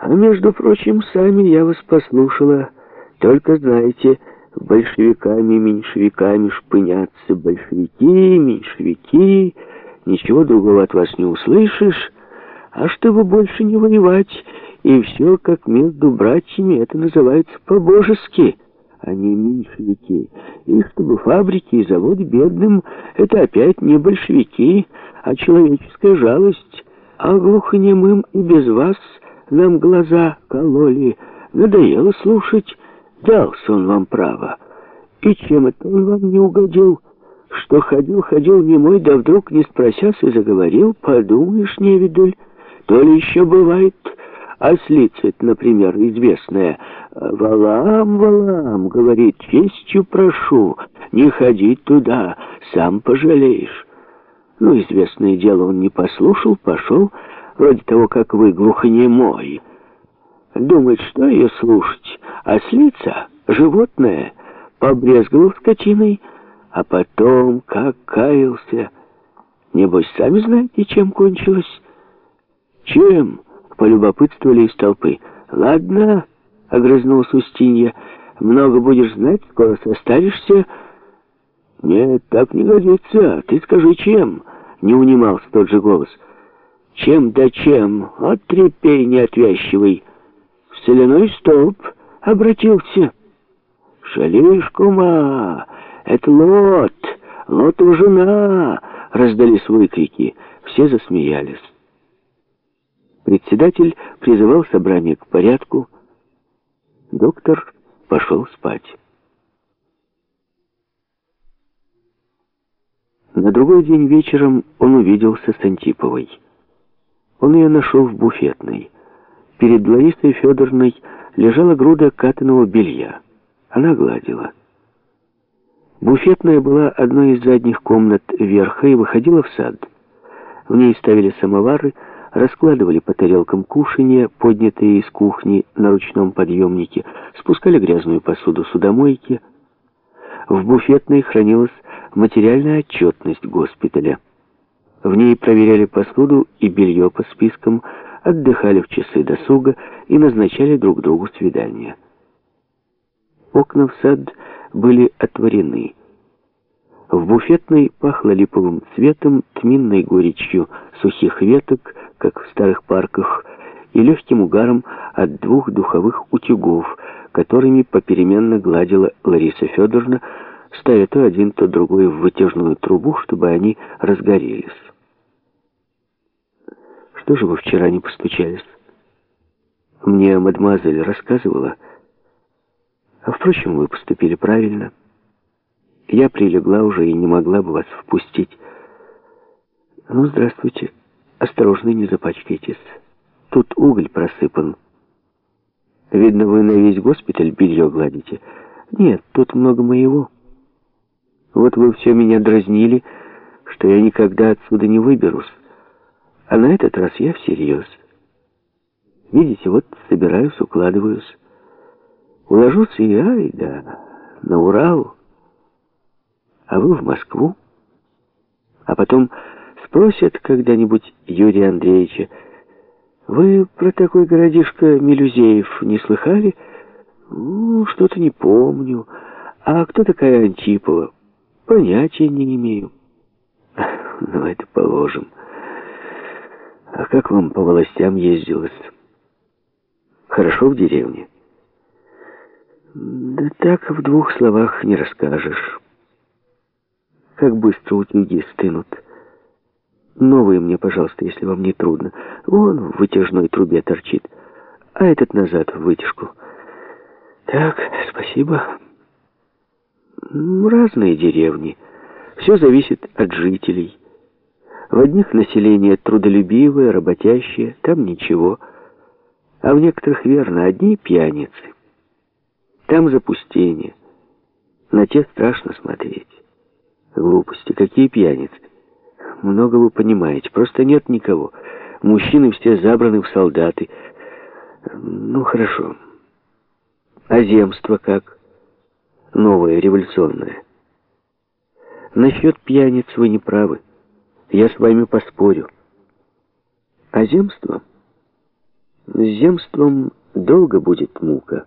А между прочим, сами я вас послушала. Только знаете, большевиками, меньшевиками шпынятся. Большевики, меньшевики, ничего другого от вас не услышишь. А чтобы больше не воевать, и все как между братьями, это называется по-божески, а не меньшевики. И чтобы фабрики и заводы бедным, это опять не большевики, а человеческая жалость. А глухонемым и без вас нам глаза кололи. Надоело слушать, дался он вам право. И чем это он вам не угодил? Что ходил-ходил немой, да вдруг, не спросясь, и заговорил, подумаешь, невидуль, то ли еще бывает... Ослица, например, известная, «Валам, Валам», говорит, «честью прошу, не ходи туда, сам пожалеешь». Ну, известное дело, он не послушал, пошел, вроде того, как вы глухонемой. Думает, что ее слушать? Ослица, животное, побрезговал скотиной, а потом как каялся. Небось, сами знаете, чем кончилось? Чем? Полюбопытствовали из толпы. Ладно, огрызнулась Устинья, много будешь знать, скоро состаришься. Нет, так не годится. Ты скажи, чем? Не унимался тот же голос. Чем да чем? От трепей неотвязчивый. В соляной столб обратился. Шалишь, кума, это Лот, Лотова жена, раздались выкрики. Все засмеялись. Председатель призывал собрание к порядку. Доктор пошел спать. На другой день вечером он увиделся с Антиповой. Он ее нашел в буфетной. Перед Ларисой Федоровной лежала груда катаного белья. Она гладила. Буфетная была одной из задних комнат верха и выходила в сад. В ней ставили самовары, раскладывали по тарелкам кушанья, поднятые из кухни на ручном подъемнике, спускали грязную посуду судомойки. В буфетной хранилась материальная отчетность госпиталя. В ней проверяли посуду и белье по спискам, отдыхали в часы досуга и назначали друг другу свидания. Окна в сад были отворены. В буфетной пахло липовым цветом, тминной горечью сухих веток, как в старых парках, и легким угаром от двух духовых утюгов, которыми попеременно гладила Лариса Федоровна, ставя то один, то другой в вытяжную трубу, чтобы они разгорелись. «Что же вы вчера не постучались?» «Мне мадемуазель рассказывала. А, впрочем, вы поступили правильно. Я прилегла уже и не могла бы вас впустить. Ну, здравствуйте. Осторожно, не запачкайтесь. Тут уголь просыпан. Видно, вы на весь госпиталь белье гладите. Нет, тут много моего». Вот вы все меня дразнили, что я никогда отсюда не выберусь. А на этот раз я всерьез. Видите, вот собираюсь, укладываюсь. Уложусь и ай да, на Урал. А вы в Москву. А потом спросят когда-нибудь Юрия Андреевича, «Вы про такой городишко Мелюзеев не слыхали?» «Ну, что-то не помню. А кто такая Антипова?» Понятия не имею. Ну, это положим. А как вам по властям ездилось? Хорошо в деревне? Да так в двух словах не расскажешь. Как быстро утюги стынут. Новые мне, пожалуйста, если вам не трудно. Вон в вытяжной трубе торчит. А этот назад в вытяжку. Так, спасибо. Разные деревни. Все зависит от жителей. В одних население трудолюбивое, работящее, там ничего. А в некоторых, верно, одни пьяницы. Там запустение. На те страшно смотреть. Глупости, какие пьяницы. Много вы понимаете, просто нет никого. Мужчины все забраны в солдаты. Ну, хорошо. А земство как? Новое, революционное. Насчет пьяниц вы не правы. Я с вами поспорю. А земство? С земством долго будет мука.